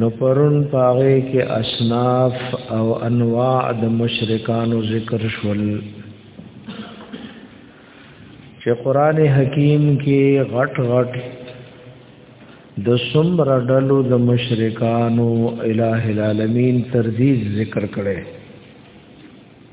نو پرون پاغه کې اصناف او انواع د مشرکانو ذکر شول چې قران حکیم کې غټ غټ د سمر ډلو د مشرکانو الہ العالمین تردید ذکر کړي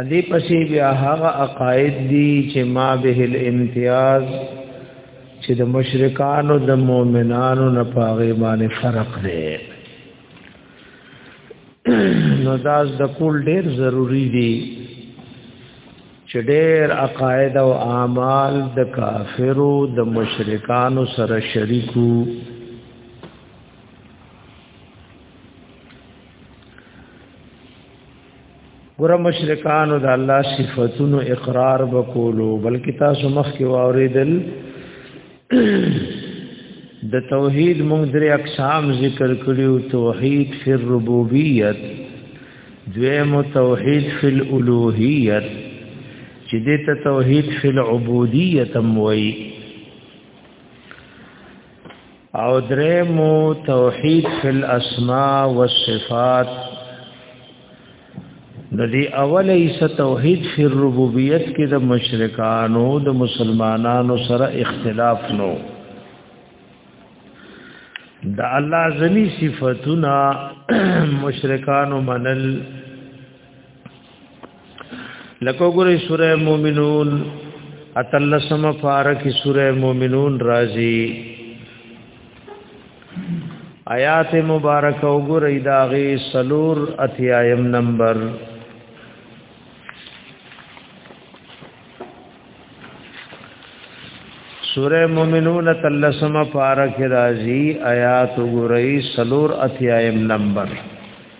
ادي پسې بیا هغه عقاید دي چې ما به الامتیاز چې د مشرکانو د مؤمنانو نه پاغه باندې فرق دی نو دا د کول ډیر ضروری دي چې ډیر عقاید او اعمال د کافرو د مشرکانو سره شریکو ګور مشرکانو د الله صفاتونو اقرار وکولو بلکې تاسو مخ کې واوریدل د توحید موږ درې اقسام ذکر کړیو توحید فی الربوبیت دویم توحید فی الالوهیت چې دې ته توحید فی العبودیت هم وایي او درمو توحید فی الاسماء والصفات د دې اوله ایس توحید فی الربوبیت کې د مشرکانو د مسلمانانو سره اختلاف نو د الله ځنی صفاتونه مشرکانو منل لکه ګورې سوره مومنون اتلسم فارق سوره مومنون راځي آیات مبارک وګورئ داغه سلور اتیایم نمبر سوره مومنون تلسم پارک راضی آیات وګورئ سلور اتیایم نمبر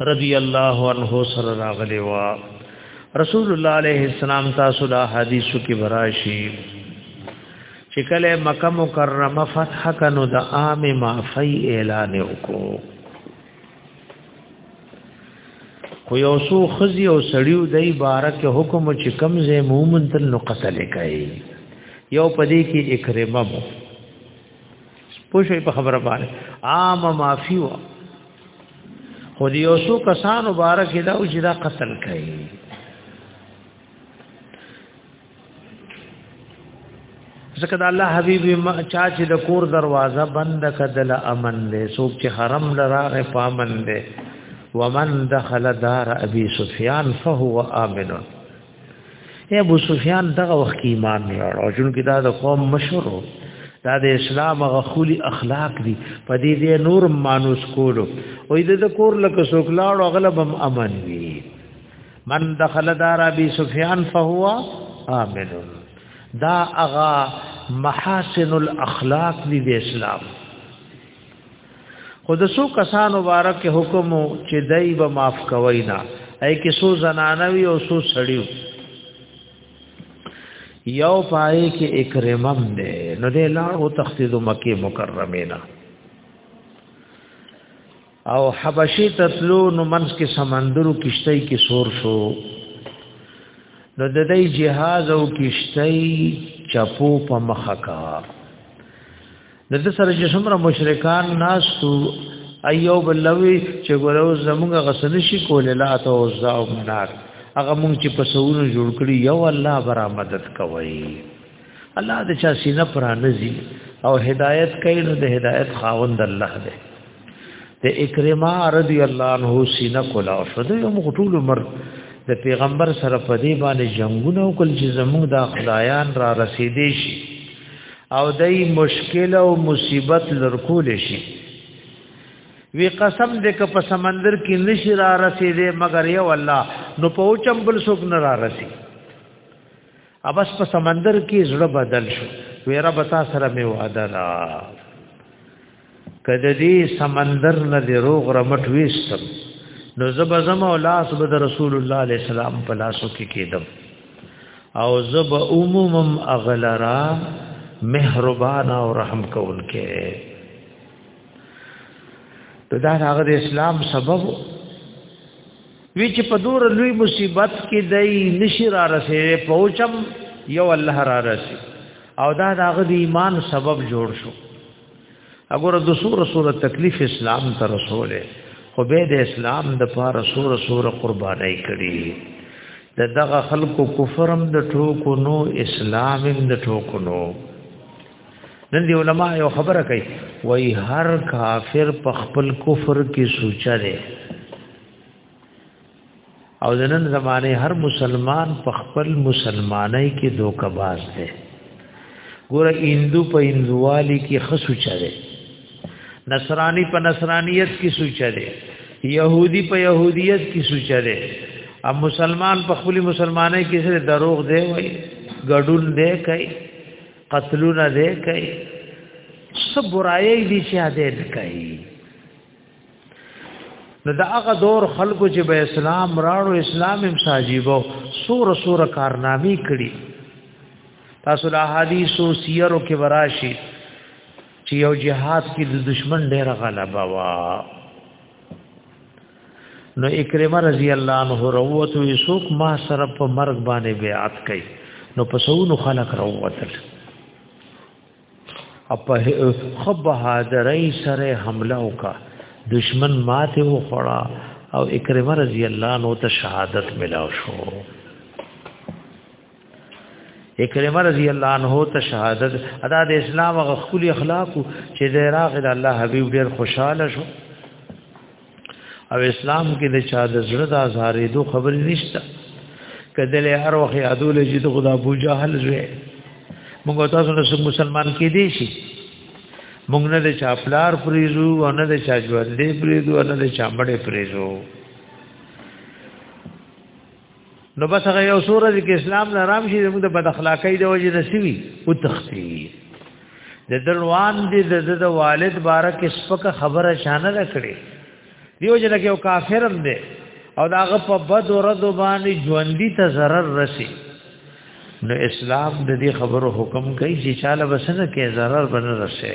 رضی الله عنه سره راغلی وا رسول الله علیه السلام تاسو دا حدیثو کې براشي چې کله مکه مکرمه فتح کنو د عام معفی اعلان وکړو خو یو سو خزی او سړیو دای بارک حکم چې کم زه مومن تل نو قتل کوي یو پدې کې اکرمه مو پوښې په خبره باندې عام معفی وا خو دی یو څو کسان مبارک دا او چې دا قتل کړي ځکه دا الله حبیب چا چې د کور دروازه بند کدل امن دې څوک چې حرم لراغه پامن دې ومن دخل دار ابي سفيان فهو امن ابو سفیان دغه وخت کې ایمان نه راوړ او جون کې دا د قوم مشهور و دا د اسلام غخولي اخلاق دي په دې دې نور مانوس کولو او دې د کور لکه څوک لاړ او غلب هم امن وي من دخل دار ابي سفيان فهو امن دا اغا محاسن الاخلاق دي د اسلام خو د څو کسانو مبارک حکم چې دای به معاف کوي نه اې کې څو زنانوي او څو سړیو یو پای کې اکرمم دی نو د لار او تخصیص مکه مکرمه نه او حبشي تتلو نو منس کې سمندرو کشتۍ کې سور شو نو د دې جهاز او کشتۍ چپو په مخه کا د دې سره چې څومره مشرکان ناسو ایو بلوي چې ګورو زمونږ غسل شي کول لا ته او زاو منار هغه مونږ چې په سونو جوړ کړی یو الله برا مدد کوي الله د چا سینه پرانځي او هدایت کوي نو د هدایت خاوند الله دی د اکرما رضی الله عنه سینه کولا او شده یو مغټول مر د پیغمبر سره په دی باندې جنگونه او کل چې زموږ د خدایان را رسیدې شي او دای مشکل او مصیبت لرکول شي وی قسم دې که په سمندر کې نشي را رسیدې مگر یو الله نو په اوچم بل څوک نه را رسی ابس په سمندر کې زړه بدل شو ویرا بتا سره می وعده را کده دې سمندر نه دې روغ رمټ وېستم نو زب زم او لاس به رسول الله عليه السلام په لاسو کې کېدم او زب عمومم اغلرا مهربان او رحم کوونکې ته دا هغه د اسلام سبب وی چې په دور لوی مصیبت کې دای نشي را رسې پوچم یو الله را رسې او دا هغه د ایمان سبب جوړ شو اګوره د سور سور تکلیف اسلام ته رسوله خو به د اسلام د پاره سور سور قربانای کړي د دغه خلکو کفرم د ټوکو نو اسلامم د ټوکو نو نن دی علما یو خبره کوي وای هر کافر په خپل کفر کې سوچا دی او د نن زمانه هر مسلمان په خپل مسلمانۍ کې دوکه باز دی ګوره هندو په هندوالي کې خسو چره نصرانی په نصرانیت کې سوچره يهودي په يهودیت کې سوچره او مسلمان په خپل مسلمانۍ کې سره دروغ دی وای ګډون دی کوي قتلونه دی کوي سب برایي دي چې اده کوي نو دا هغه دور خلکو چې به اسلام راړو اسلام هم ساجيبو سور سور کارنامي کړی تاسو له حدیثو سیرو کې وراشي چې یو جهاد کې د دشمن ډېر غلبه وا نو اکرمه رضی الله عنه وروته یې څوک ما سره په مرګ باندې بیعت کړي نو پسونو خلق وروتل په خب حاضرای سره حمله وکا دشمن ماته و خړا او اکرمه رضی الله نو ته شهادت ملاو شو اکرمه رضی الله عنه ته شهادت ادا د اسلام غ خولي اخلاق چې د عراق د الله حبيب ډېر خوشاله شو او اسلام کې د چا د زړه د ازارې دو خبر نشته کدل هر وخت یادول چې د خدا ابو جهل زوی موږ تاسو نه مسلمان کې دي شي موږ نه د چا پلار پریزو او نه د چا ژوندې پریزو او نه د چا مړې پریزو نو بس هغه یو سورج کې اسلام نه رام شي موږ د بد اخلاقۍ د وجې نسوي او تختی د دروان دي د د والد بارک سپک خبره شانه راکړي دیو جن کې یو کافرم دی او داغه په بد ورځ باندې ژوندۍ ته zarar رسی نو اسلام د دې خبرو حکم کوي چې چاله بسنه کې zarar بنه رسي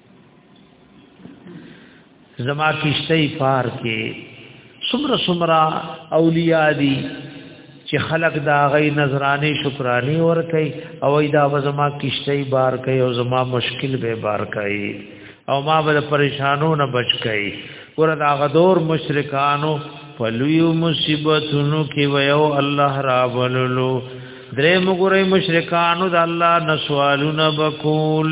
زما کشته پار کې سمره سمرا اولیاء دي چې خلق دا غي نظرانه شکرانی ور کوي او دا زما کشته بار کوي او زما مشکل به بار کوي او ما بل پریشانو نه بچ کوي ور دا غدور مشرکانو فلیو مصیبتونو کې ویو الله را وللو درې مګورې مشرکانو د الله نسوالونه بکول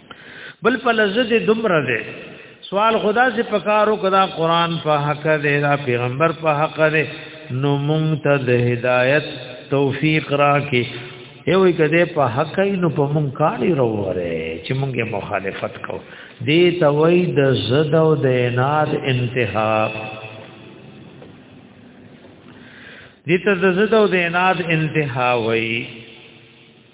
بل په لزد دمر ده سوال خدا سے پکارو کدا قران په حق ده دا پیغمبر په حق ده نو مونږ ته د هدایت توفیق راکې یوې کده په حق نو په مونږ کاری وروره چې مونږه مخالفت کو دې توي د زد او د اناد انتها دې ته د زد او د اناد انتها وایي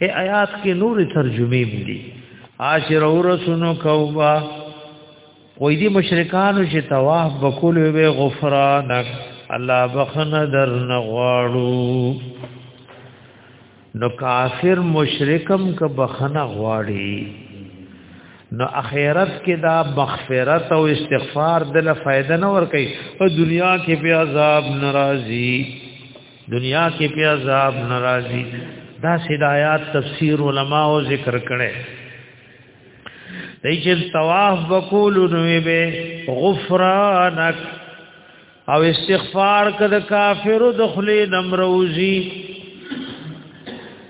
اے آیات کې نور ترجمه دي عاشر ورسونو کوبا وې دي مشرکانو چې طواف بکول وي غفرانک الله بخنه در نغواړو نو کافر مشرکم که بخنه غواړي نو اخرت کې دا مغفرت او استغفار دله فائدہ نه ور کوي او دنیا کې به عذاب ناراضي دنیا کې په عذاب ناراضي دا هدایات تفسیر علما او ذکر کړي دای چې طواف وکول نو به غفرانک او استغفار کده کافر دخلی نمروزی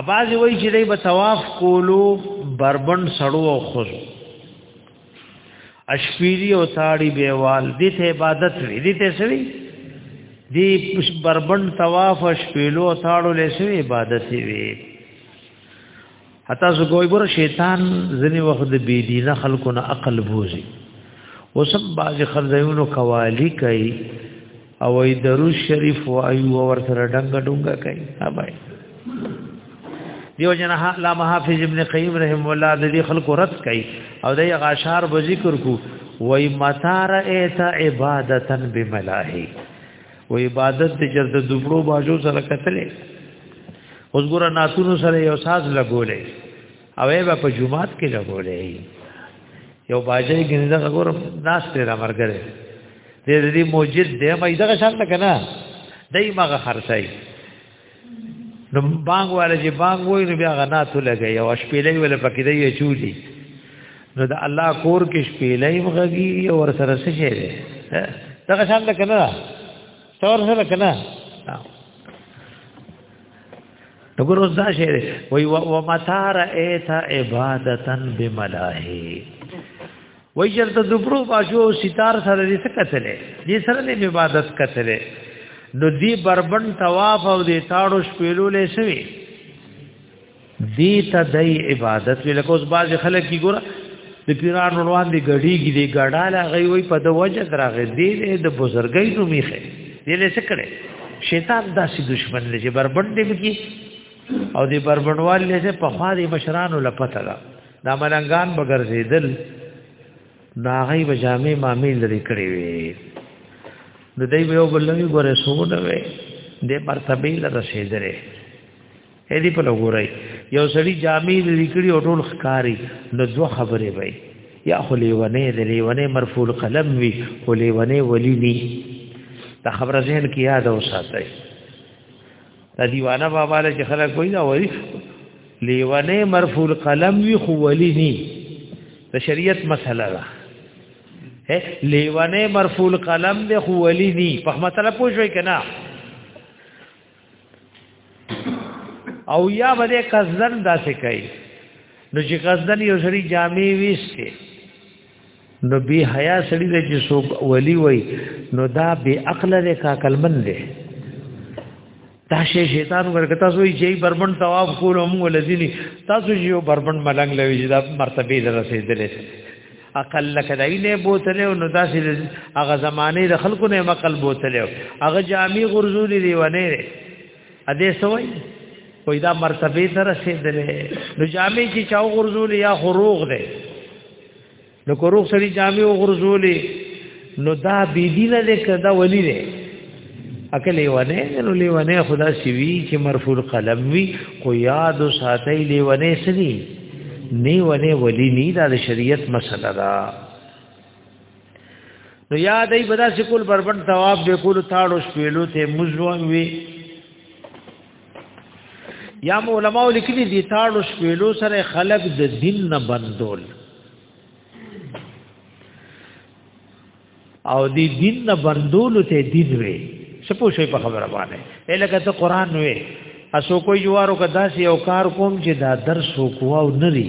اباځي وای چې دی به طواف کولو بربند سړو او خزو اشفیری او تاړي بیوال دې ته عبادت وی دې ته سوي دې بربند طواف اشفیلو او تاړو له سوي عبادت وی حتی زه ګوي ګور شیطان ځنی وخت د بی دینه خلکو نه عقل بوزي وسم باز خلځایونو قوالی کوي او ای درو شریف و ای ور سره ډنګ ډنګ کوي هبای دیو جن لا محافظ ابن قیم رحم الله د دې خلکو رد کوي او د غاشار به ذکر کو وای متار ایت عبادتن بملاهی و عبادت دې چې د دوبړو باجو سره کتلې اوس ګور ناتونو سره یو ساز لګولې او ایبا په جمعات کې لګولې یو باجې ګنځه ګور ناس ته را مرګره دې دې موجد دې مې دغه شان کنه دای مغه خرڅای نو بانګ والا چې بانګ وای نو بیا غنات لګي او شپېلې ول پکې دی چولی نو د الله کور کې شپېلې مغږي او ور سره څه شي دی دا شان ده کنه تور سره کنه نو ګور اوس دا شي دی وای و متار ایت عبادتن بملاهی وای چرته دوبرو باشو ستار سره دې څه کتلې دې سره دې عبادت کتلې نو دې بربن طواف او دې تاړو شپېلو لې شوی دې ته دای عبادت وی لکه اوس باز خلک کی ګور د پیران روان دي غړیږي دې غړاله غي وای په د وجه دراغې دې د بزرګۍ نو میخه دې لې څه کړې شیطان داسې دشمن لږه بربن دې کی او دې بربنوال لې په خاري مشرانو لپته دا ملنګان بغرزیدل ناغی بجامې مامې لري کړې وي د دې یو بلنګي ګوره سونه وي د مرتبه لر رسیدلې اې دې په لګورای یو سړی جامې لري کړې او ټول ښکاری نو دوه خبرې وي یا خلیونه دې لیونه مرفوع قلم وي خلیونه ولی ني دا خبره ذهن کې یاد اوساتای دا دیوانه بابا له چې خلک وایي دا وایي لیوانه مرفوع القلم وی خو ولی نی د شریعت مسله ده لیوانه مرفوع القلم دی خو ولی نی په مسله پوښوي کنه او یا بده قصدن داسې کوي نو چې قصدن یو سری جامع ویسته نو بی حیا سړی دی چې څوک ولی وای نو دا بی عقل دی کا کلمن دی دا شی شیطان ورګه تاسو یې چې بربند ثواب کول هم ولذینی تاسو یې بربند ملنګ لوي چې دا مرتبه در رسیدلې عقل لکه دای نه بوتله او نو داسې هغه زمانه د خلکو نه مقل بوتله هغه جامع غرزولې دی ونه ا دې سوي وای دا مرتبه ته رسیدلې نو جامع چې چاو غرزول یا خروغ ده نو خروغ سړي جامع او غرزولې نو دا بی دي نه ده کدا ولی ده اکه لیوانه نو لیوانه خدا سیوی چې مرفوع قلم وی کو یاد ساتي لیوانه سړي نیوانه ولی نه دا شریعت مسله ده نو یادای بدا سکول بربند ثواب به کول تاړو شپېلو ته مزوان وی یا علماء لیکلي دي تاړو شپېلو سره خلق د دین نه بندول او دی دین نه بندول ته دین وی سپو شي په خبره باندې الکه ته قران وی اسو کوئی جوارو کدا سی او کار کوم چې دا درس وکوا او نری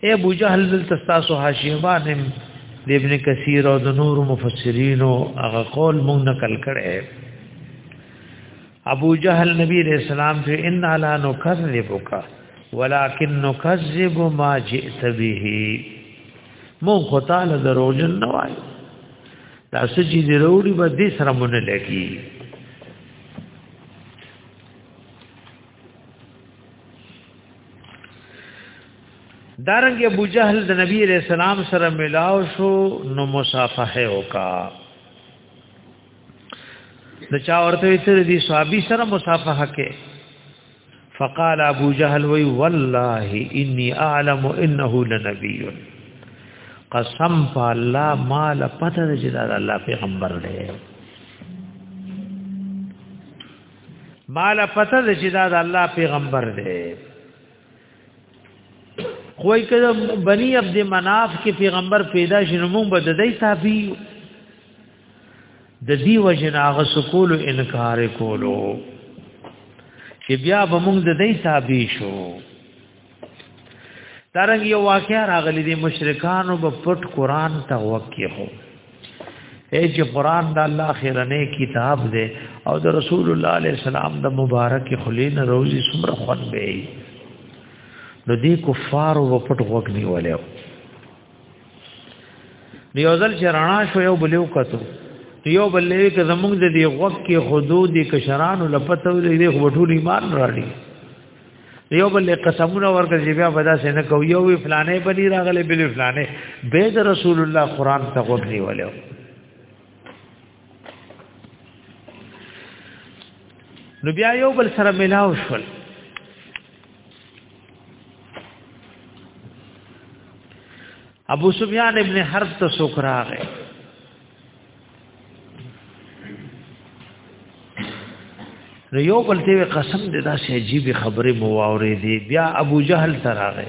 اے ابو جهل دل تاسو حاشیبانم د ابن کثیر او د نور مفسرین او هغه قول مونږ نقل کړي ابو جهل نبی رسول الله ته ان لا نکذبک ولکن نکذب ما جئت به مونږ خو تعالی دروژن نه وایو دا سچې دی وروړي به دې سره مونږ لګي دارنګ ابو جهل د نبی علیہ السلام سره ملاو شو نو مصافحه وکا د چا ورته تر دې صحابي سره مصافحه کې فقال ابو جهل وی والله انی اعلم انه لنبی قسم په الله مال پته چې دا الله پیغمبر دی مال پته ده چې دا د الله پیغمبر دی خوای کده بنی عبد مناف کې پیغمبر پیدا شنو مونږ به د دې تابع د دې وجنا غ سکول انکار کولو چې بیا به مونږ د دې تابع شو دارنګ یو واقعیا راغلی دی مشرکانو په پټ قران ته وکي هو اے چې قران د الله خیرنه کتاب دی او د رسول الله علیه السلام د مبارک خلین روزي سمره خون به نو دی کفار و پټ وګنی ولیو نیوزل چې رانا شو یو بلیو کتو یو بلې کې زمونږ د دی غوږ کې حدود کشران لپته ویلې خو ټول ایمان راړي یو بل قسمونه ورکړي چې بیا بدا سه نه کو یو وی فلانه بلی راغله بلی فلانه به د رسول الله قران ته غوډنی ولیو نو بیا یو بل سره ملاو شول ابو سفیان ابن حرب ته سوکراغه نو یو بل ته قسم دې دا شی عجیب خبره مو واورې دی بیا ابو جهل تراغه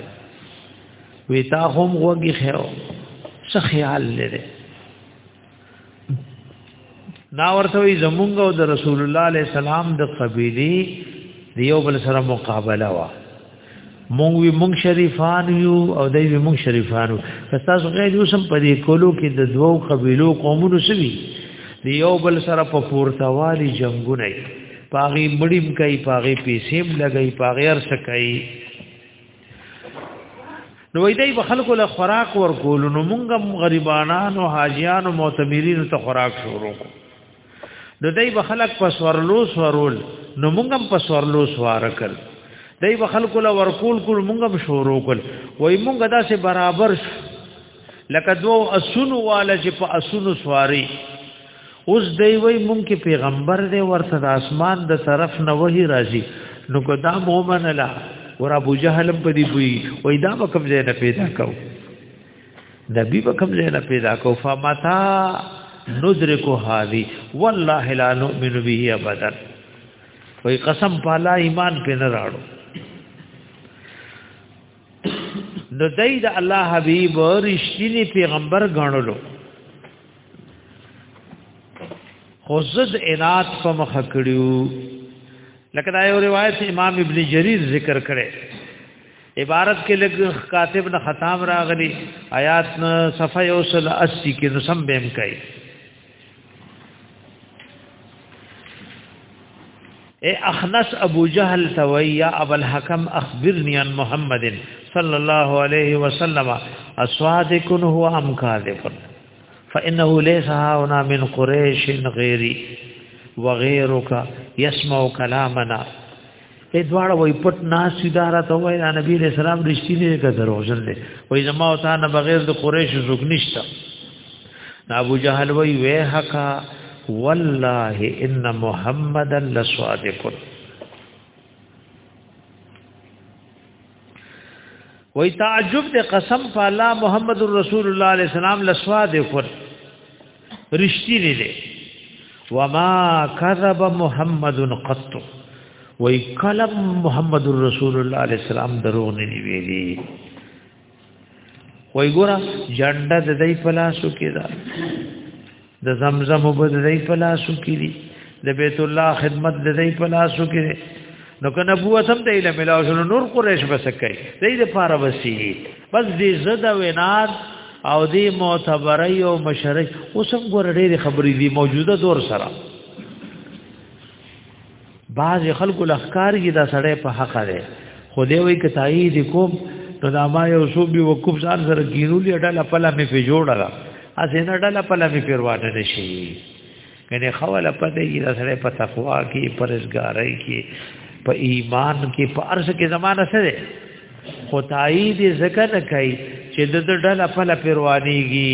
وی تا هم وګی خو څه خیال لري نا ورته وی زمونږ او د رسول الله علیه السلام د قبیلی دیو بل سره مقابله وا مونږ وی مونږ شریفان یو او دای وی مونږ شریفانو تاسو غیر یو سم په دې کولو کې د دوو قبیلو قومونو سوي دی یو بل سره په پورتوالي جنگونه پاغي مړیم کوي پاغي پیسې لګي پاغي ارس کوي نو وای دی په خلکو له خوراک ورکول نو مونږ غریبانو حاجیانو معتمرینو ته خوراک شروع کوو نو دای به خلق په سورلو سورول نو موږ هم په سورلو سوار کړ دای به خلق له ورکول کول موږ هم شروع کړ وای موږ دا سه برابر لکه دو اسونو والا چې په اسونو سواری اوس دی وای مونږ کې پیغمبر دی ورته د اسمان د طرف نه وਹੀ راځي نو کو دا مومن لا ور ابو جهل په دی وی وای دا کوم ځای نه پیدا کاو نبی به کوم ځای نه پیدا کو فمتا ندرک هذه والله لا نؤمن به ابدا وای قسم په الله ایمان په نه راړو نو دای د الله حبیب رښتینی پیغمبر غاڼلو خو زد انات په مخ کړیو لکه دا یو روایت امام ابن جریر ذکر کړي عبارت کې لګ کاتب نه ختم راغلی آیات نه صفه یو سل 80 کې نو سم بهم کوي اے اخنس ابو جهل توي یا ابو الحکم اخبرني عن محمد صلى الله عليه وسلم اصادق هو ام كاذب فانه ليس هنا من قريش غيري وغيرك يسمع كلامنا اې دواړه وای پټ ناس اداره ته وای نبی علیہ السلام رښتینی کا دروژن دی وای زما او تا نه بغیر د قریش زوګ نشتا ابو جهل وای وه حقا والله ان محمدن لصادق وای تعجب دې قسم په الله محمد رسول الله عليه السلام لسوا دې فر رشتي نه دې وما كذب محمد قط وای کلم محمد رسول الله عليه السلام درو نه دی ویلي وای ګوره جنډه د دې پلاسو کې ده د زمزم وبد دی په لاسو کې دي د بیت الله خدمت د دی په لاسو کې دی نو که نبوت هم دی له ملاو شنو نور قریش بس کوي دی د پاره وسی بس دې زده ویناد او دې معتبره او مشرک اوس هم ګور ډېری خبرې دي موجوده دور سره بعض خلکو لخکار کی دا سړی په حق دی خو دی وی که تایید کوم نو دا ما یو شو بي وقوف ځان سره ګینولې ډله په لمه په جوړه اسنه ډله په لمه په واټه نشي کنه خوله په دې دا سړی په تقوا کې پرزګارۍ کې په ایمان کې په ارزه کې زمانہ سره خو تایید ذکر کوي چې د ډله په لپاره روانيږي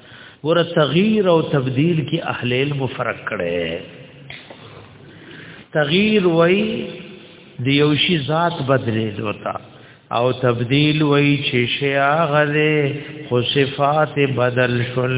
ګور تغییر او تبديل کې اهل علم فرق کړي تغییر وای دی یو شی ذات بدلې دوتا او تبديل وای چې شی هغه خو صفات بدل شول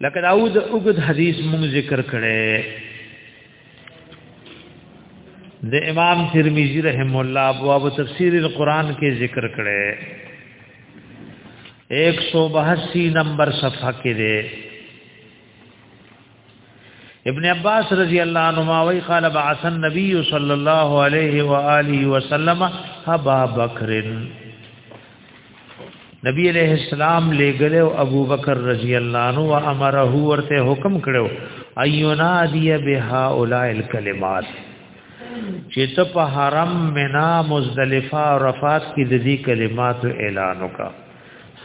لکه دا د اوګد حدیث مونږ ذکر کړي د امام ترمذی رحم الله ابواب تفسیر القرآن کې ذکر کړي 182 نمبر صفحه کې ده ابن عباس رضی الله عنهما وی قال بعث النبي صلى الله عليه واله وسلم ابا بکر نبی علیہ السلام لګل او ابو بکر رضی الله عنه و امره ورته حکم کړو ایونا دی بها اولائ الکلمات چې ته په حرم منا مزدلفه عرفات کې د دې کلمات اعلان وکا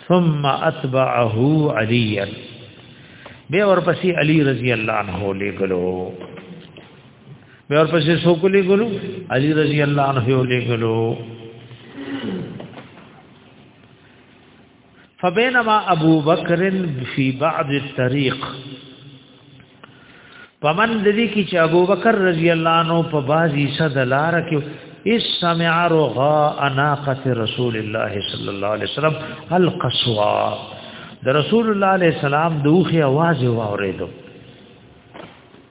ثم اتبعه علی به ورپسې علی رضی الله عنه لګلو مې ورپسې سوکلي ګلو علي رضی الله عنه یو لګلو فبينما ابو بکر فی بعض الطريق پمن دلی کی چې ابو بکر رضی الله عنه په بازی صد لار کې اس سمع رغا اناقه رسول الله صلی الله علیه وسلم القصوا د رسول الله علیه السلام دوخي आवाज واوریدو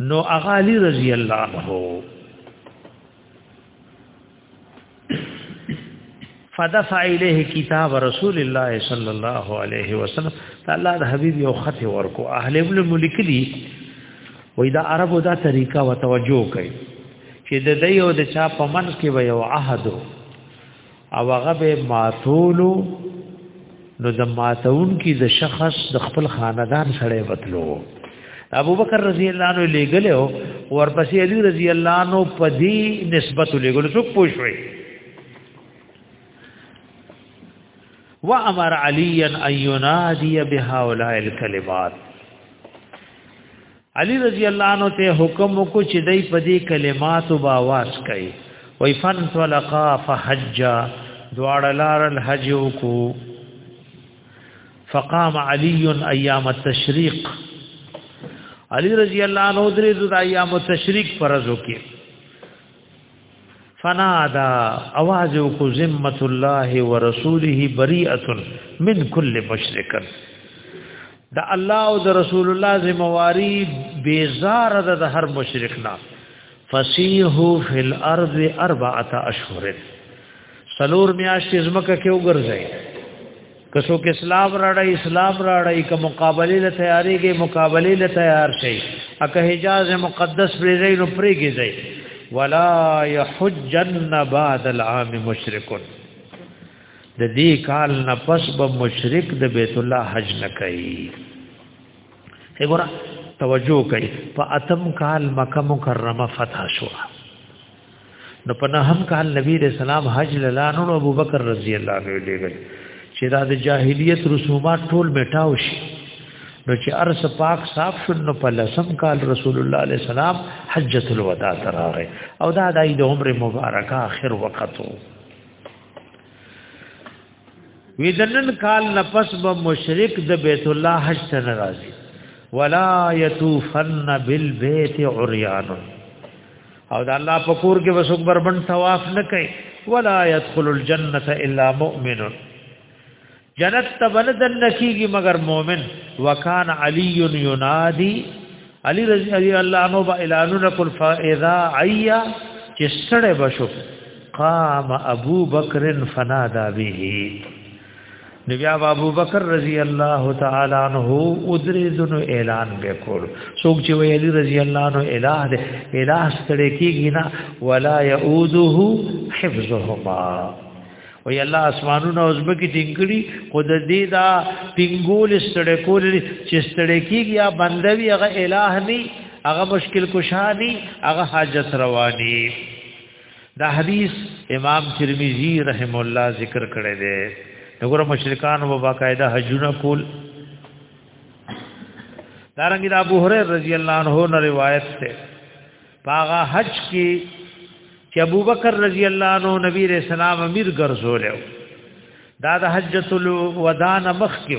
نو اغالی رضی الله عنه فدفع الیه کتاب رسول الله صلی الله علیه وسلم الله د حبیب یو خط ورکو اهل ابن ملک دی وې دا عربو دا طریقه وتوجه کوي چې د دې او د چا په منځ کې وي او عهد او هغه به ماتولو نو د ماتون کی د شخص د خپل خاندان سره وتلو ابو بکر رضی الله عنه لګلو ورپسې علی رضی الله عنه په دې نسبت لګلو څوک پوښوي و امر علی ان ینادی بهؤلاء الکلمات علی رضی الله عنه ته حکم کو چې دای په دې کلمات او باواز کوي وای فن طلقا فحج دواړه لار الحج کو فقام علی ایام التشریق علی رضی الله عنه درې د ایام التشریق فرض وکړي فنادا اواز کو ذمت الله ورسوله بریئه من کل مشرک دا الله او د رسول الله ذمہواری بیزار د هر مشرک نه فسیحو فی الارض اربعه اشهر سلور میاشت زمکه کې وګرځي که څوک اسلام راړی اسلام راړی که مقابله له تیاری کې مقابله له تیار شي اکه حجاز مقدس پرې ځای نو پرې کې ځای ولا يحجن بعد العام مشرک د دې کال نه پس به مشرک د بیت الله حج نه کوي وګوره توجه کوي په اتم کال مکه مکرمه فتح شوه نو په نهم کال نبی رسول سلام حج لاله نو ابو بکر رضی الله عنه لګل چې دا د جاهلیت رسومات ټول میټاو شي نو چې ارس پاک صاف شون نو په لسم کال رسول الله علیه السلام حجۃ الوداع تراغه او دا د عید عمر مبارکه اخر وخت وو ویدنن کال نفس به مشرک د بیت الله حج ته ناراضي ولا یتوفن بالبیت عریان او دا الله په کور کې وسوک بربند طواف نه کوي ولا يدخل الجنه الا مؤمن جنت تبلد نکیږي مگر مؤمن وکان علی ینادی علی رضی الله عنه با اعلانون کل فاذا عیا چې سړې بشو قام ابو بکر فنادا به نو بیا ابو بکر رضی الله تعالی عنہ او درې دنو اعلان وکړ څوک چې ویلی رضی الله عنه الہ دې الہ ستړي کیږي نه ولا یعوده حفظهما وی الله اسمانونو او زمکه ټینګړي خود دې دا ټینګول ستړي کول چې ستړي کیږي یا بندوي هغه الہ نه هغه مشکل کشانی هغه حاجت رواني دا حدیث امام ترمذی رحم الله ذکر کړی دی وګوره مشرکان و باقاعده حجونه کول دارنګ د ابو هريره رضی الله عنه نه روایت ده پاغه حج کې چې ابو بکر رضی الله عنه نبی رسول الله امیر ګرځولیو دا د حجۃ الوداع مخ کې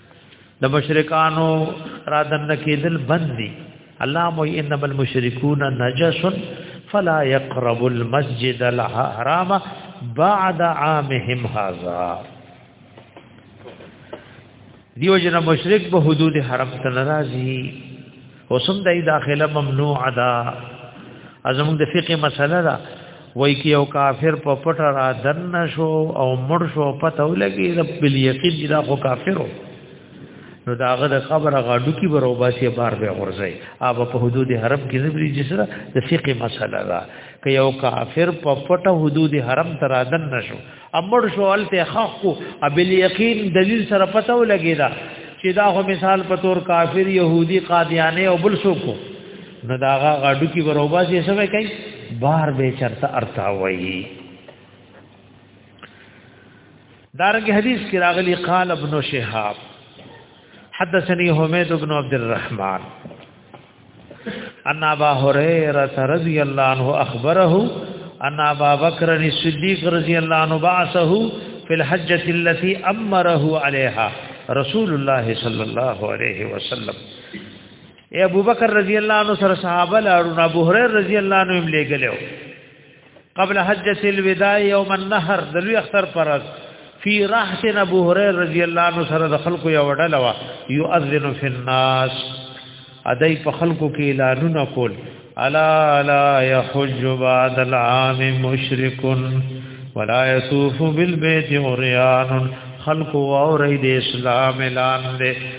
د مشرکانو را دن کېدل بند دي الله مو انما المشركون نجس فلا يقربوا المسجد الحرام بعد عامهم هذا دیو جن مشرک به حدود حرم ته ناراضي اوسم دای داخله ممنوع ده ازمون د فقه مسله ده وای کی او کافر په پټ را دن شو او مړ شو پته ولګي رب بل یقین دا خو کافرو نو داغه د خبره غاډو کی برو باسي بار به غورځي اوب په حدود حرم کې زبري جسره د فقه مسله ده که یو کافر په پټ حدود حرم تر دن نشو امر شو الته حق کو ابل یقین دلیل سره پته ولګی دا چې دا خو مثال په تور کافر يهودي قادیانه او بل څوک نو دا غاډو کی وروبا چې سمې کوي بار به چرته ارتا وایي دارنګ حدیث کې راغلی قال ابن شهاب حدثني حمید بن عبد الرحمن ان ابا هريره رضي الله عنه اخبره ان ابا بكر الصديق رضي الله عنه بعثه في الحجه التي امره عليها رسول الله صلى الله عليه وسلم اے إيه ابو بکر رضی الله عنه سر صحابه لارو ابو هريره رضی الله عنه هم لګلو قبل حجۃ الوداع یوم النهر د لوی اختر پرز فی راحت ابو هريره رضی الله عنه سره د خلکو یو ډله وا یؤذن فی الناس ادای په خلکو کې اعلانونه کول الا لا یحج بعد العام مشرک ولا یسوف بالبیت عریان خلق او ری د اسلام اعلان دے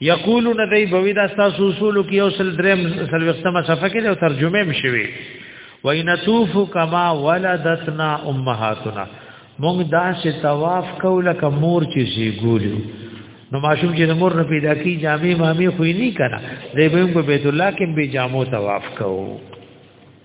یقولون دای بوی دا تاسو اصول کې یو سل دریم سل وختمه صفه کې او ترجمه هم شوی وینطوف کما ولدتنا امهاتنا موږ دا چې طواف کوله ک مور چې زی ګولیو نو ماشوم چې مور نه پیدا کی جامې مامي خو نه کړه دای به په بیت الله کې به جامو طواف کوو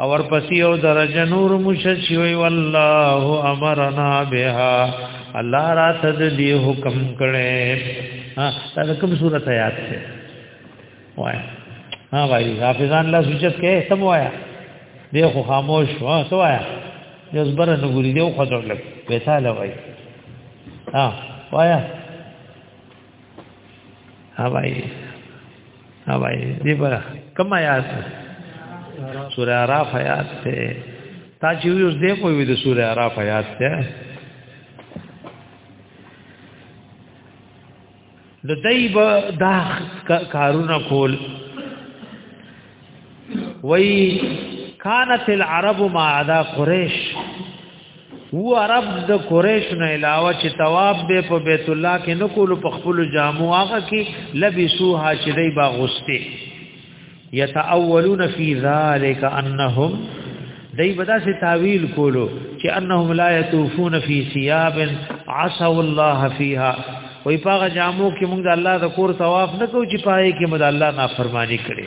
او ورپسې یو درجه نور مششي وي والله امرنا بها الله را تد دی حکم کړي ها دا کوم صورت آیات ده وای ها وای حافظان لا سوچت کې سم وایا دی خو خاموش وا سو وایا یو زبر نه ګوري دی خو ځل پیساله وای ها وایا ها وای ها وای دې پر کوم آیات سورہ اعراف آیات ته تا چې اوس دې په وی د سورہ اعراف آیات ته د دایب دا کارونه کول وی کانت العرب ما عدا قریش و عرب د قریش نه علاوه چې تواب به په بیت الله کې نه کول په خپل جامو هغه کې لبسوها چې دی با غسته یتاولون فی ذلک انهم دای بدا سے تعویل کولو چې انهم لا یتوفون فی ثياب عصوا الله فیها وی پاغه جامو کې موږ د الله د کور طواف نه کوو چې پای کې موږ د الله نافرمانی کړي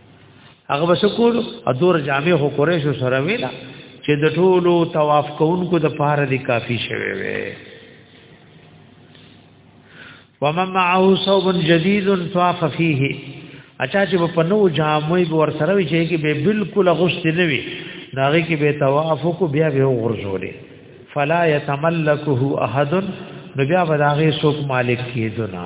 هغه وسکول او دور جامع هو قریش سره ویلا چې د ټولو طواف کوونکو د پاره دی کافی شوی وي ومن معه صوب جديد طاف فيه اچھا چې په نو جامې ور سره وي چې کې به بالکل غشت نه وي داغه کې به طواف کو بیا به ورزولې فلا يتملكه احد نو بیا به داغه سوق مالک کیدونه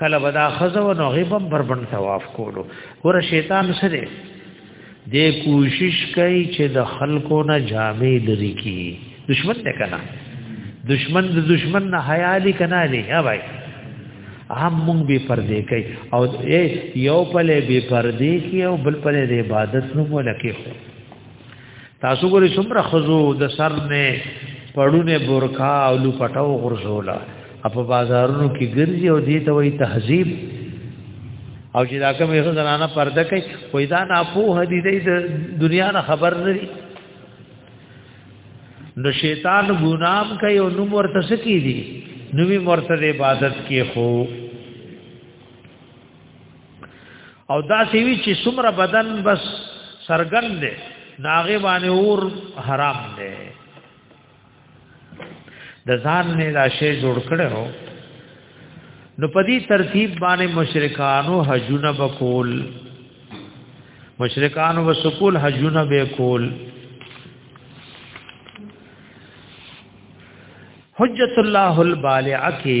کله ودا خزو نو غیبم پر بن طواف کولو ور شیطان سره دې کوشش کوي چې د خلکو نه جامې لري کی دشمن نه کنا دشمن د دشمن نه حیا لري کنا لري ها بھائی هم مونږ به پردې کوي او یو پله به پردې کوي او بل پله د عبادت نو ملکه تاسو ګوري څومره خزو د سر نه پړونه برکا او لو پټاو غرزولا په بازارونو کې ګرځي او دې ته وایي تهذیب او چې دا کوم یو زنانه پرده کوي وای دا نه په هدي دې دنیا نه خبر نه دي نو شیطان ګنام کوي او نو ورته سکی دي نو وی ورته عبادت کې خو او دا سی وی چې څومره بدن بس سرګن دی ناغه باندې اور حرام دی د ځان نه دا شی جوړ کړو نو په دې ترتیب باندې مشرکانو حجونه بکول مشرکانو وسکول حجونه به کول حجت الله البالعه کې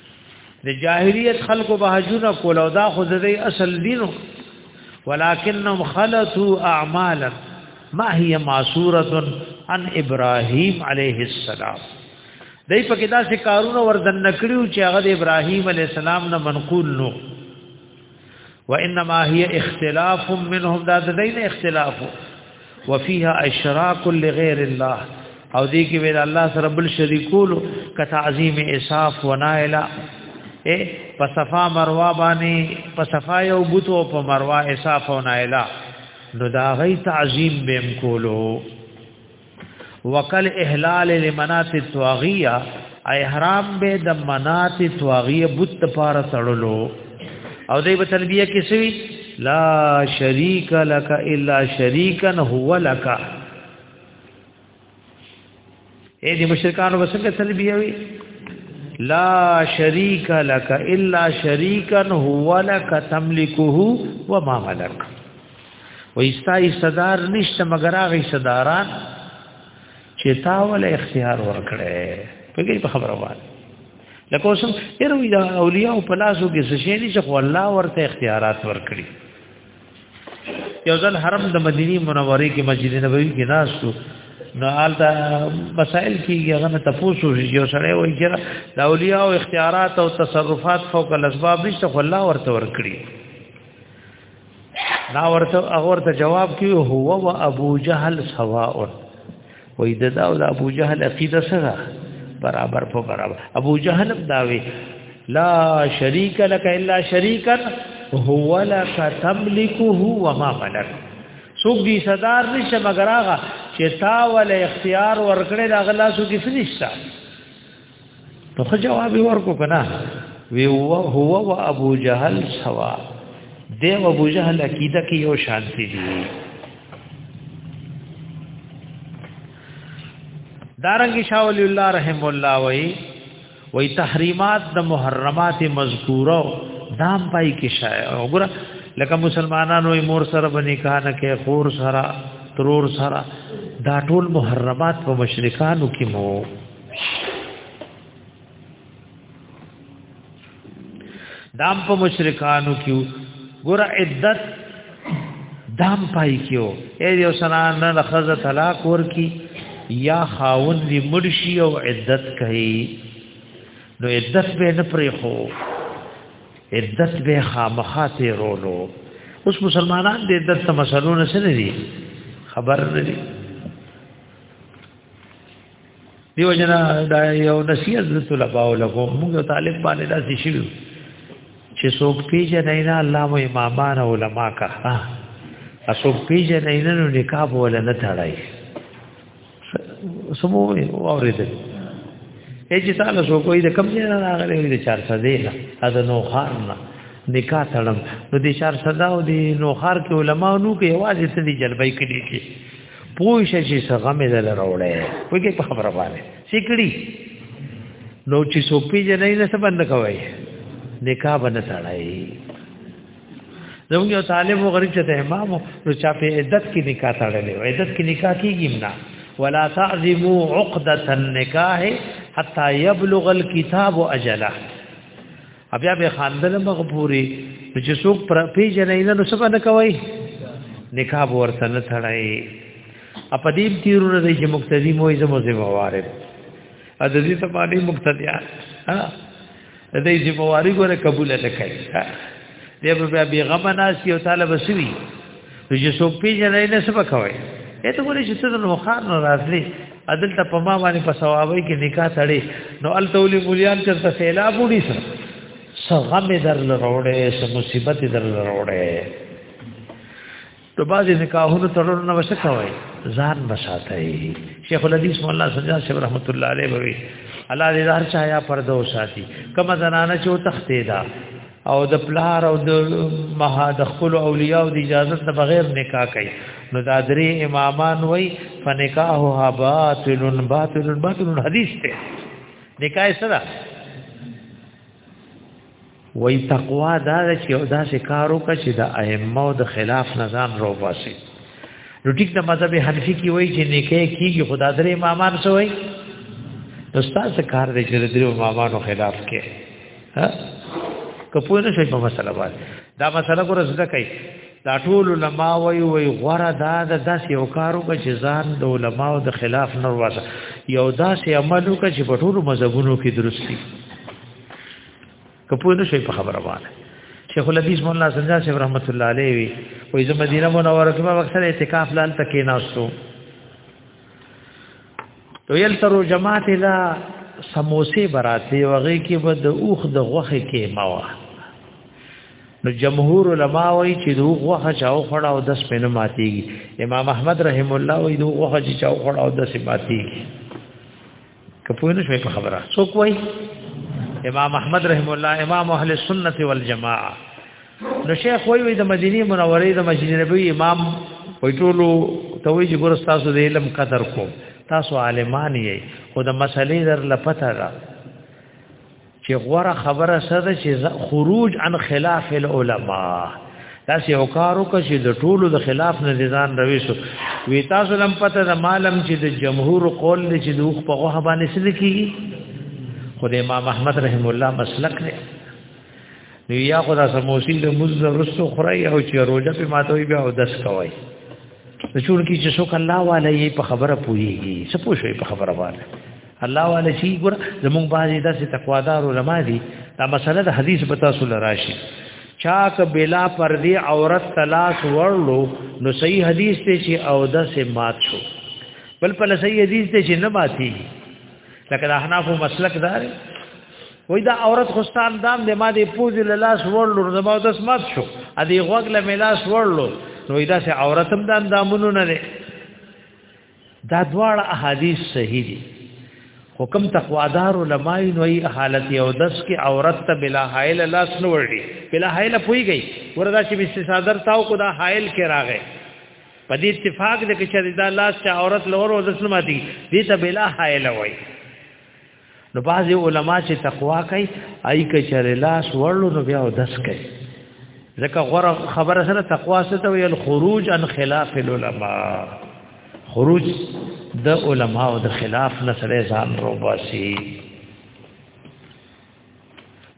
د جاهلیت خلقو به حجونه کول او دا خو د اصل دین ولکنهم خلطوا اعمالا ما هي معصوره عن ابراهيم عليه السلام دای په کې دا څه کارونه وردن نکړیو چې هغه د ابراهیم علی السلام نه منقول نو وانما هي اختلاف منهم دا د دین اختلاف وفيها اشراك لغير الله او دې کې ویل الله سره بل شریکول ک تعظیم اساف ونائلا اے په صفا مروا باندې په صفا یو بوتو په مروا اساف ونائلا نو دا غي تعظیم بهم کولو وکل احلال لمنات التواغیه احرام به د منات التواغیه بت پار تړلو او دې په تلبیه کې سوي لا شریک لک الا شریکا هو لک اے دې مشرکان وسنګ تلبیه وی لا شریک لک الا شریکا هو لک تملکه و ما ملک وایستای صدر نشته مگر هغه صداران چې تا ول اختیار ورکړي په دې خبره وایي لکه اوس هم هروي دا اولیاء په لاسو کې څه شي چې خو الله ورته اختیارات ورکړي یو ځل حرم د مدینی منورې کې مسجد نبوي کې ناشتو نو آلته مسائل کې هغه نه تفوسو یو سره وایي چې دا اولیاء او اختیارات او تصرفات فوق الاسباب نشته خو الله ورته ورکړي دا ورته هغه ورته جواب کوي هو او ابو جهل سواء وې د دا او ابو جهل عقیده سره برابر په برابر ابو جهل داوي لا شریک لك الا شریکا هو لك تملكه وما ملك سوق دي صدر نشه مگر هغه چې تا ول اختیار ورکړي دا غلا سو کې فنشتا نو خو جواب ورکو کنه وی هو هو او ابو جهل سوا دی او ابو جهل عقیده کې یو شانتی دی دارنګ شاہ ولی الله رحم الله وی وی تحریمات د محرمات مذکوره دام پای کې شایع وګوره لکه مسلمانانو مور سره باندې کاه نه کې خور سره ترور سره دا ټول محرمات په مشرکانو کې مو دام په مشرکانو کیو ګور عدت دام پای کیو اے یو سنا نه خزه طلاق ورکی یا خاون دی مرشی او عدت کوي نو عدت به نه پرې خو عدت به خامخاته رولو اوس مسلمانان د عدت ته مسلو نه سره دي خبر نه دي دیو جنا دا یو نصیحت د طلباء لغو موږ طالب باندې دا شي شو چې څوک پیژنې نه الله مو امامان او علما کا ها څوک پیژنې نه نو نکاح ولا نه تړای سمو اوریدل اې چې تعالی سو کوی د کم نه راغلی د چار صدې نه اذ نو خار نه نکاح تړم نو د چار صدا او د نو خار کې علما نو کې आवाज ته دی جلبای کړي کې پوه شې چې څنګه مې دل راوړې وې کې په خبره باندې سیکړي نو چې سوپی جنې نه څه بند کوي نکاح بند سړای زموږ یو طالب و غریب چې امام نو چا په عدت کې نکاح تړلې و عدت کې نکاح کیږي نه ولا تعظموا عقده النکاح حتى يبلغ الكتاب اجله بیا به خاندل مغفوري چې څوک پر پیژنې نه نو څه نه کوي نکاح ورته نه تړای اپ دې تیرونه دې چې مقتدی مو یې زمو ذمہوار ا د دې ته باندې مقتدی ها د دې ذمہواری ګوره قبول نه کوي دې په بیا بیغمه ناس یو طالب سوي چې څوک پیژنې نه سبا کوي اته ګورې چې څه نو خار نه راځلې عدل ته په ما باندې په ثوابي کې نکاح تړي نو ال تولي مليان چرته سیلاب وړي سره سغم در لروړې سم مصیبت در لروړې تو بعضی نکاحونو تړون نه وسه کوي ځان بساتای شیخ الحدیث مولانا سجاد صاحب رحمت الله علیه بوي الله دې هر چا یا پردو ساتي کما زنانه چې تختې دا او د پلار او د مها د خپل اولیاء او د اجازه ته بغیر نکاح کوي نو دا درې امامان وای فنکاحها باطل باطل باطل حدیث ته نکاح سره وای تقوا دا چې او دا شکارو کا چې د ائمه او د خلاف نظام رو باسي نو ټیک د مذهب حنفي کې وای چې نکاح کیږي خدا درې امامان سوې نو ستاسو کار دی چې درې امامانو خلاف کې ها کپوی نه شي په مسله باندې دا مسله کو رسده کوي دا ټول علما وی وی غره دا د داس یو کارو کې چې ځان د علما او د خلاف نه وروسه یو داس عملو کې چې په ټول مذهبونو کې درستی کپوی نه شي په خبره باندې شیخ الحدیث مولانا سنجا صاحب رحمت الله علیه وی وی زه مدینه منوره کې ما اکثر اعتکاف لال تکې ناستو ویل تر جماعت لا سموسه براته وغه کې به د اوخ د غوخه کې ماوا نو جمهور علما وایي چې د غوخه چاو خړه او د سپینه ماتيږي امام احمد رحم الله وایي د غوخه چې چاو خړه او د سپینه ماتيږي کپوی نه شوي په خبره څوک وایي امام احمد رحم الله امام اهل سنت والجماعه نو شیخ وی وی د مدینه منورې د مسجد نبوي امام وی ټولو ته وی چې ګور تاسو د علم قدر کو تاسو عالمان یې خو د مسلې در لپته را چې غوړه خبره سره چې خروج عن خلاف العلماء تاسو یو کار وکړئ چې د ټولو د خلاف نه ځان روي شو وی تاسو لم پته د مالم چې د جمهور قول دي چې دوخ په غوه باندې سل کیږي خدای امام احمد رحم الله مسلک دی نو یا خدا سموسی د مز رسو خړی او چې روزه په ماتوي بیا او دس کوي د چون کې چې څوک الله والا یې په خبره پويږي څه پوښي په خبره والا الله والا شي ګور زمونږ باندې داسې تقوادار علما دي دا مسله د حدیث په تاسو لراشي چاک بلا پردی عورت تلاش ورلو نو صحیح حدیث ته چې او دس مات شو بل په صحیح حدیث ته چې نه ماتي لکه د احناف مسلک دار وای دا عورت خو ستان دام د ما دی پوز له لاس ورلو زما د سمات شو ا دې غوګ له ملاس ورلو نو دا سه عورتم دام دامونو نه ده دا دواړه احادیث صحیح دي حکم تقوادار علماء نو ای حالت یو دس کې عورت ته بلا حائل لاس نو ورډي بلا حائل پوي گئی وردا چې بس صادر تاو کو دا حائل کې راغې په دې اتفاق د کې چې دا لاس چې عورت لور او دسنه ماتي دې ته بلا حائل وای نو بعضی علما چې تقوا کوي آی کې چرې لاس ورلو نو بیا ودس کوي ځکه غره خبره سره تقوا څه ته ویل خروج عن خلاف العلماء خروج د علما او د خلاف نه سره ځان روباسي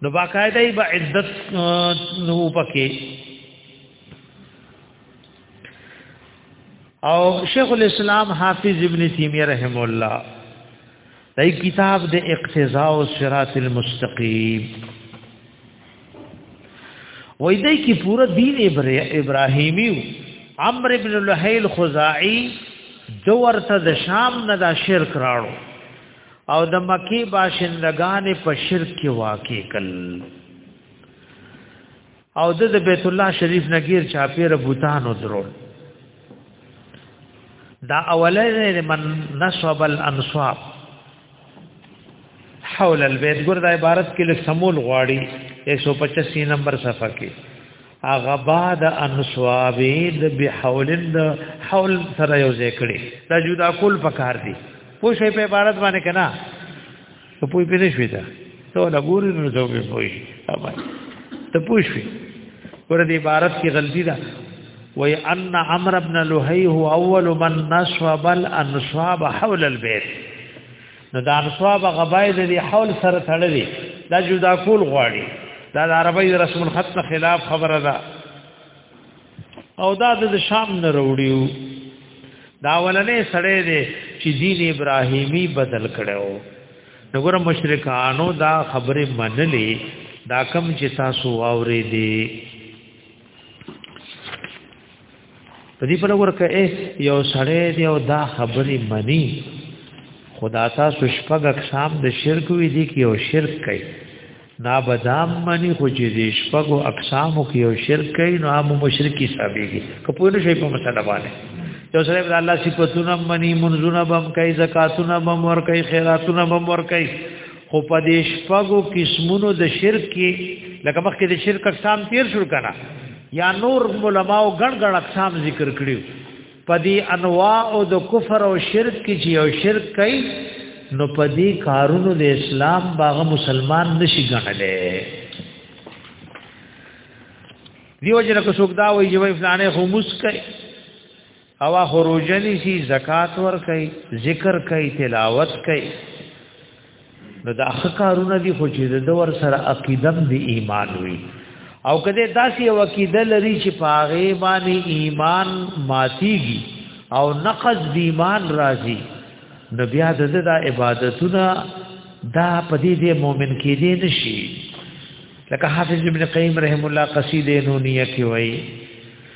نو باقاعده ای با عدت نو پکې او شیخ الاسلام حافظ ابن تیمیه رحم الله دای کتاب د اقتضاء او صراط المستقیم وای دای کی پورا دین ابراهیمی عمرو ابن لحیل خزاعی دو ورته د شام نه دا شرک راړو او د مکی باشندگان په شرک کې واقع کل او د بیت الله شریف نګیر چاپیر بوتانو درول دا اولنې من نصب الانصاب حول البيت ګور دا عبارت کې لږ سمول غواړي 185 نمبر صفحه کې اغه بعد انصاب د بحولن د حول سره یو ذکرې دا جدا کول پکار دي پوه شي په عبارت باندې کنا ته پوي پېنې شوې ته ته ولا ګورې نو ته به پوي ته پوي شوې ور دې عبارت کې غلطي ده وای ان عمرو ابن لوحي هو اول من نصب الانصاب حول البيت نو دا انصاب غبای دې حول سره تړلې دا جدا کول غواړي دا د عربی رسم الخط خلاف خبره ده او دا د شام نه وروړیو دا ولنې سړې دې چې دین ابراهیمی بدل کړو نګور مشرکانو دا خبره منلې دا کم چې تاسو واورې دې په دې په لور کې یو سړې دې او دا خبره منی خدا تاسو شپږ اقسام د شرک وی دي کې او شرک کوي نا بدام منی خو چې دې شپږو اقسامو کې یو شرک کوي نو عام مشرکی حسابيږي کپوی نه شي په مسله باندې یو سره د الله صفاتونه منی منزونه بم کوي زکاتونه بم ور کوي خیراتونه بم ور کوي خو په دې شپږو قسمونو د شرک کې لکه مخکې د شرک اقسام تیر شو کنه یا نور علماء ګڼ ګڼ اقسام ذکر کړیو پدی انواع او د کفر او شرک کې چې یو شرک کوي نو پدی کارونو د اسلام باغ مسلمان نشي ګڼلې دیو جره کو څوک دا وایي چې وای فلانه خو مسکه او خروجنی سی زکات ور کوي ذکر کوي تلاوت کوي نو دا ښه کارونه دي خو چې د ور سره عقیدم دی ایمان وي او کله داسې یو عقیده لري چې پاغه باندې ایمان ماتيږي او نقض د ایمان راځي نو بیا د د عبادتونه دا پدې دې مؤمن کې دې نشي لکه حافظ ابن قیم رحم الله قصیده نونیه کې وایي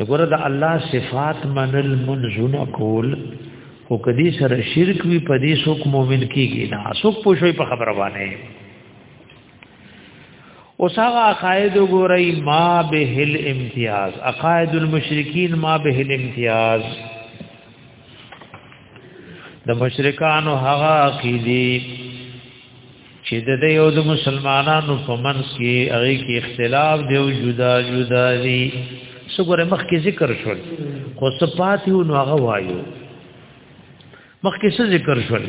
وګوره د الله صفات منل منځونه کول او کدی سره شرک وی په دې څوک مؤمن کیږي نه څوک پوښوي په خبره باندې اوس هغه عقاید وګورئ ما به الامتیاز عقاید المشرکین ما به الامتیاز د مشرکانو هغه عقیده چې د دې او د مسلمانانو په منځ کې هغه کې اختلاف دی او جدا جدا دي څوګره مخکې ذکر شول خو صفات یو نو هغه وایو مخکې څه ذکر شول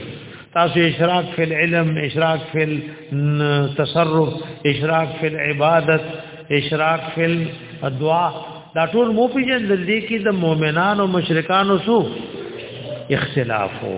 تاسو اشراق فی العلم اشراق فی التصرف اشراق فی العبادت اشراق فی الدعاء دا ټول مو پیژن د دې کې د مؤمنانو مشرکانو سو اختلافو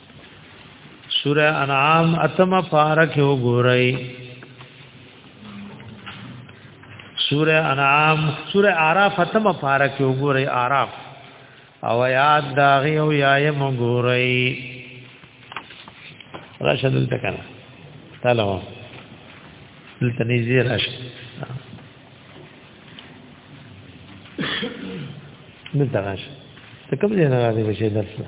سوره انعام اتمه پارا کې وګورئ سوره انعام سوره আরাف اتمه پارا کې وګورئ আরাف او یاد دا غي او یایم وګورئ راشد دلته کنه تعالی دلته نږدې راشد دلته راشد ته کوم ځای نه راځي بشي درسه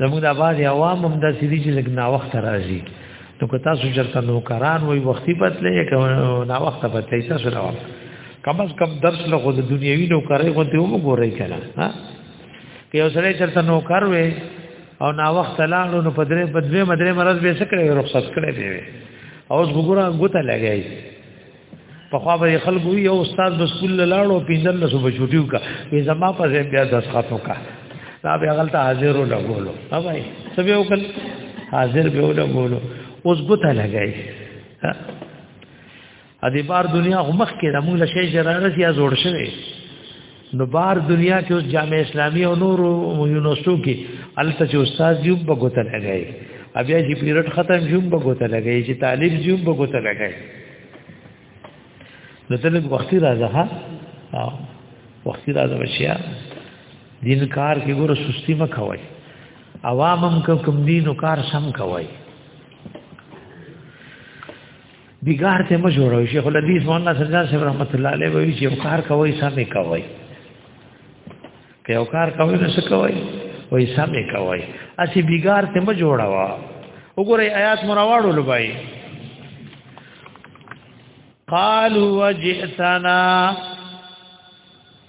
زموږ د باز عوام هم د سړي چې لګنا وخت راځي نو که تاسو چرته نوکران وای وختي پتلې که نا وخت پتلې تاسو راو کم از کم درس له خود دنیوي نوکرې غوته و ګورې کړه ها که یو سره چرته نوکر وې او نا وخت لاړو نو پدرې بدوي مدرې مرز به سکړې رخصت کړې دی اوس وګوره غوته لګای په خوا به خلکو یو استاد د سکول لاړو پینځل له صبح چټیو کا وې زما په ځای بیا د خاتو کا دا به غلطه حاضر ولا غولو اوبای سبه وکړ حاضر به ولا غولو اوس ګوته لګای ا دې بار دنیا غمخ کې د موږ له شي جرارت یا جوړ شوی نو بار دنیا کې اوس جامع اسلامي او نور یونیورسيټو کې الته چې استاد یو په ګوته لګي بیا چې پیرټ ختم یو په ګوته لګي چې طالب یو په ګوته لګي نو تل وختي راځه ها وختي راځه بچیا دین کار کې ګوره سستی ما کوي عوامم کوم دین کار سم کوي بیګار ته مې جوړو شیخ الحدیث مولانا سرجان صاحب رحمت الله علیه وی چې کار کوي سمې کوي که یو کار کوي نو څه کوي وای سمې کوي اسی بیګار ته مې جوړوا وګوره آیات مراواړو لبای قالوا وجئتنا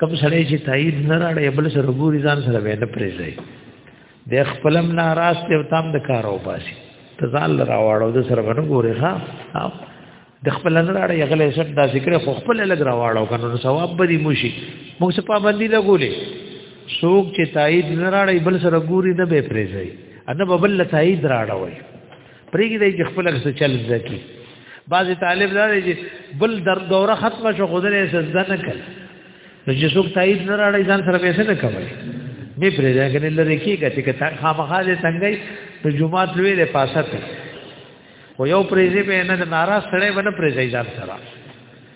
کم سړی چې تایید نه راړې بل سره ګوري ځان سره به نه پریږي د خپلم ناراض ته تام د کار او باسي ته ځان لراواړو د سره باندې ګوري ها د خپل نه راړې غلې سټ دا ذکر خو خپل لګ راواړو کنه نو ثواب به دي موشي موږ څه پابندي لګولې څوک چې تایید نه راړې بل سره ګوري نه به پریږي ان به بل تایید راړوي پریږي دی چې خپل څه چل ځکی بعضی طالب دا دی چې بل در دوره ختمه شو خو دې سزا نه کړ نو چې څوک تایید نه راړی ځان سره پیسې نه کوي می پرې دا کنه لری کیږي چې کته خامخا دې څنګه ته جمعات لوي له پاسه ته و یو پرې دې به نه ناراض سره باندې پرې ځای ځان سره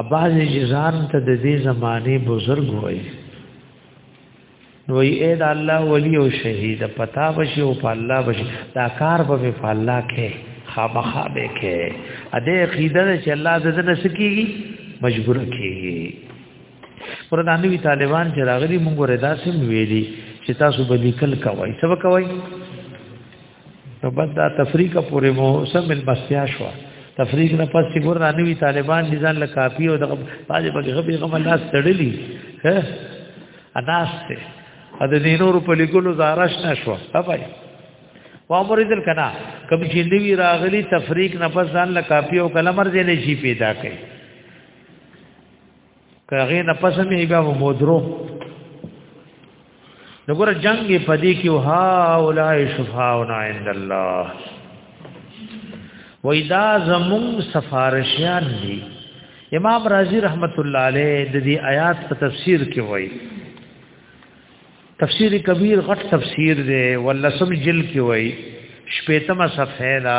اباز جزان ته د دې زمانه بزرګ وای نو ای د الله ولی او شهید پتا بشي او په الله بشي دا کار به په الله کې خامخا به کې ا دې عقیده چې الله د دې نسکیږي مجبور کیږي پردانوی طالبان چې راغلي مونږ ردا سم ویلي چې تاسو به لیکل کوی څه کوی نو بس دا تفریقه پورې مو سم ملمستیا شو تفریق نه پس چې ګور رانوي طالبان دي ځان له کاپی او دغه باندې بګه غبي غم لاس تړلی ها اناسته ا د دینورو په لیکلو زارش نشو هبای وامر دل کنا کم چې نیوی راغلی تفریق نه پس ځان له کاپی او کلمر دې نه شي پیدا کړي کغه نه پس مې بیا مودرو نګور جنگ په دې کې ها اولای شفاعنا عند الله وېدا زمون سفارشیان دي امام رازی رحمت الله علیه د دې آیات په تفسیر کې وایي تفسیر کبیر غټ تفسیر دی ولسم جل کې وایي شپېتمه صفحه دا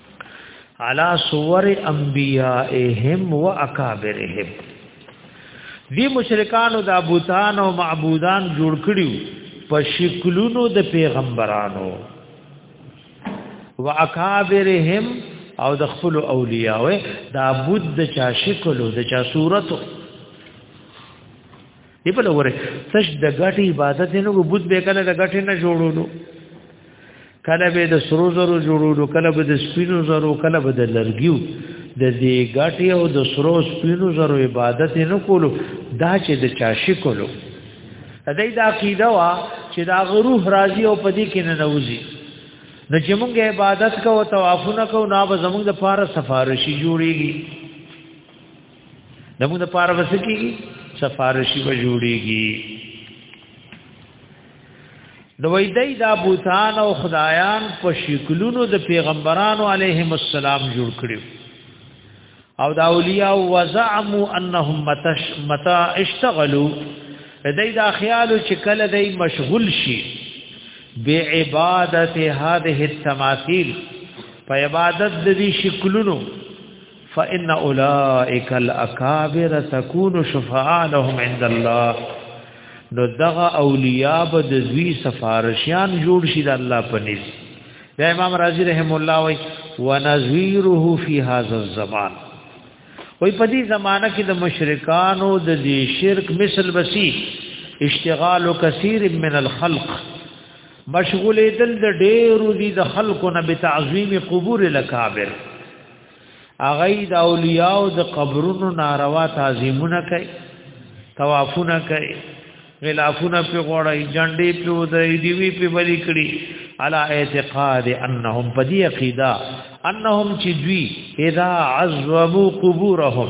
علا صور انبیائهم و اکابرهم دی مشرکانو د بوتان او معبودان جوړ کړیو په شکلونو د پیغمبرانو و اکابرهم او د خپل اولیاء و دا بود د چا شکلو د چا صورتو دی په لور سج د غټي عبادت نه وو بوت به کله د غټي نه جوړولو کله به د سرو زرو جوړولو کله به د سپینو زرو کله به د لرګیو د دې غټي او د سرو سپینو زرو عبادت نه کولو دا چې د چاشي کولو دای دا عقیده وا چې دا غروح راضي او پدی کې نه نوځي نو چې موږ عبادت کوو طوافونه کوو نو به زموږ د پاره سفارشي جوړيږي دمو د پاره وسکی سفارشی به جوړیږي د ویدای دا بوتان او خدایان په شکلونو د پیغمبرانو علیهم السلام جوړ کړیو او دا اولیاء وزعموا انهم متش متا اشتغلوا دای دا خیال چې کله دای مشغول شي به عبادت هذه التماثيل په عبادت د دې شکلونو فان اولئک الاکابر تكون شفاعه لهم عند الله نو دغه اولیاء به د دوی سفارشیان جوړ شي د الله په نس بیا امام رازی رحم الله وی ونذیره فی هذا الزمان وی په دې زمانہ کې د مشرکانو د دې شرک مثل وسی اشتغال کثیر من الخلق مشغولې دل د ډېرو دي د خلقو نه به تعظیم قبور لکابر هغه د اولیاء او د قبرونو ناروا تعظیمونه کوي توافونه کوي غلافونه په غوړی جنډې په ودرې دی وی په بلی کړی علا اعتقاد انهم بدی عقیدا انهم چې دوی اذا عذبوا قبورهم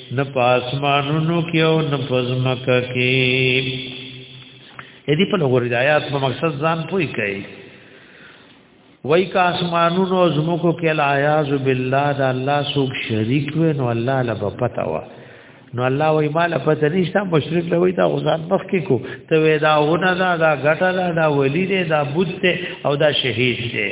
نه پاسمانونو کې او نه پزمکه کې دې په لور د آیات په مقصد ځان پوي کوي وای کا اسمانونو او زمکو کې الیاذ بالله دا الله سوک شریک و نو الله لبا پتا و نو الله وای مال پته نشته مشرک له وای دا غزان مخ کې کو ته وای دا ونه دا دا غټه دا دا ولی دې دا بوت او دا شهید دې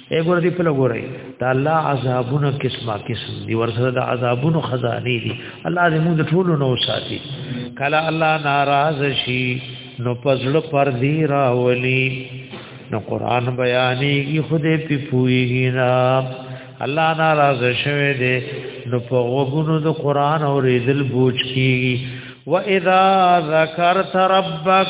اے ګور دی په لګورای دا الله عذابونه قسمه قسم دی ورسره د عذابونو خزانه دی الله دې موږ ټول نو ساتي کله الله ناراض شي نو پزړ پر دی راولي نو قران بیانېږي خوده پی پويږي نا الله ناراض شوه دې نو په وګونو د قران او ریدل بوج کیږي واذا ذکرت ربک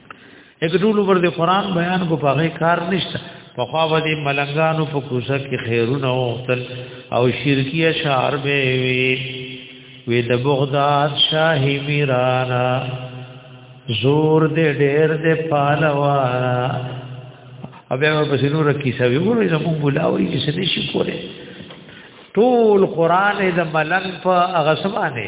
اګه ټول ور دې قران بیان کو پاغه کار نشته په خوا باندې ملنګانو په کوزه کې خیرونه اوختل او شرکی اشعار به وی وی د بغداد شاهی میرانا زور دې ډېر دې پالوانا ابه په سينو رکی سوي ګورې زمون بلاوي چې څه شي کوله ټول قران د ملنګ په غصبانه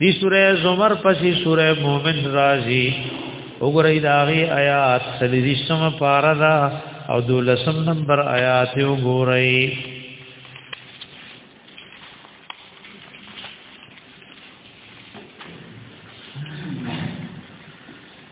دی سوره زمر پسې سوره مومن راځي وګورئ دا غي آیات سلیریشم پارا دا او دولسم نمبر آیات وګورئ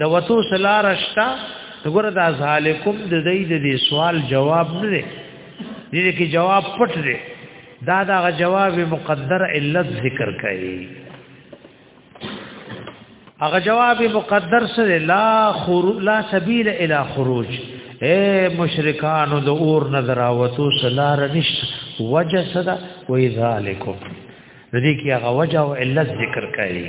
د وتو سلا رشتا وګوره دا ذالکم د دې د دې سوال جواب نه دی دې کې جواب پټ دی دا دا جواب مقدر علت ذکر کړي هغه جواب مقدر سره لا خور لا سبیل الی خروج اے مشرکان د اور نظر اوتو سلار نشت وجه صدا و ذالکم دې کې هغه وجه او علت ذکر کړي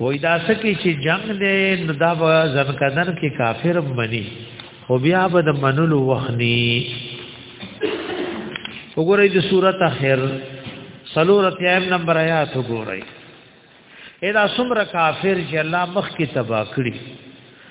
وای دا سکی چې جنگ دې نو دا به ځن کدن کې کافر مني خو بیا به د منلو وخني وګورئ د سورۃ اخر سلور اتیام نمبر آیات وګورئ ادا سمر کافر چې الله مخ کې تبا کړی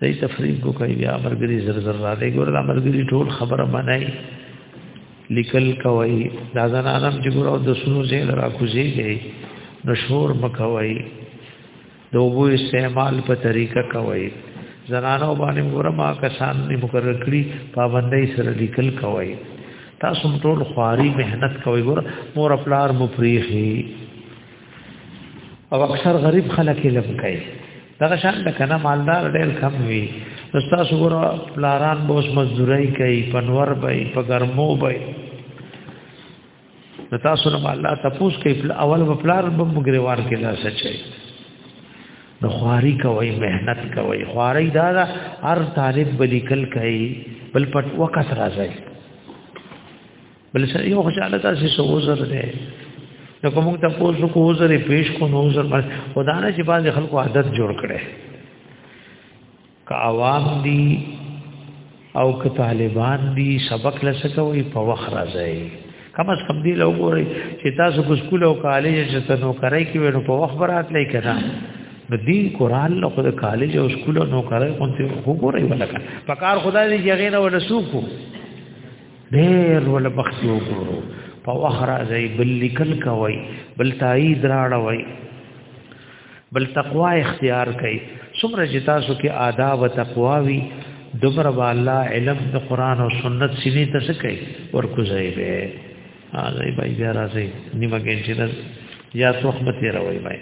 دای تفریق کو کوي بیا مرګري زر زر را دی ګور دا مرګري ټول خبره منای لیکل کوي دا زنانم چې ګور او د سونو زه را کوزيږي نشور مکوي د وبو استعمال په طریقه کوي زنانو باندې ګور ما کسان نه مقرر کړی پابندۍ سره لیکل کوي تاسو ټول خواري مهنت کوي ګور مور خپلار مفریخي او اکثر غریب خلک لم کوي دغه شان د کنه مالدار ډېر کم وي نو تاسو ګور پلاران به اوس مزدوري کوي پنور به په ګرمو به نو تاسو نه الله تپوس کوي اول په پلار به مګریوار کې لا سچي نو خواري کوي مهنت کوي خواري دا هر طالب بلیکل کوي بل پټ وکس راځي بل سره یو خوشاله تاسو سو وزر دی نو کوم ته پوسو کو وزر پیش کو نو وزر خدانه چې باز خلکو عادت جوړ کړي که عوام دی او که طالبان دی سبق لسکه وي په وخت راځي کم از کم دی له وګورئ چې تاسو کو سکول او کالج چې تنو کرای کې ورو په وخت برات لای کړه نو دی قران له خود کالج او سکول نو کرای کوم ته وګورئ ولکه پکار خدای دې یغې نه ورسو کو ډېر ول بخت یو ګورو په وخرا ځای بل لیکل کوي بل تایید راړوي بل تقوا اختیار کوي څومره چې تاسو کې آداب او تقوا وي دومره به الله علم د قران او سنت سینې ته څه کوي ورکو ځای به هغه به بیا راځي نیمه ګنټه ده یا څو وخت به تیروي بای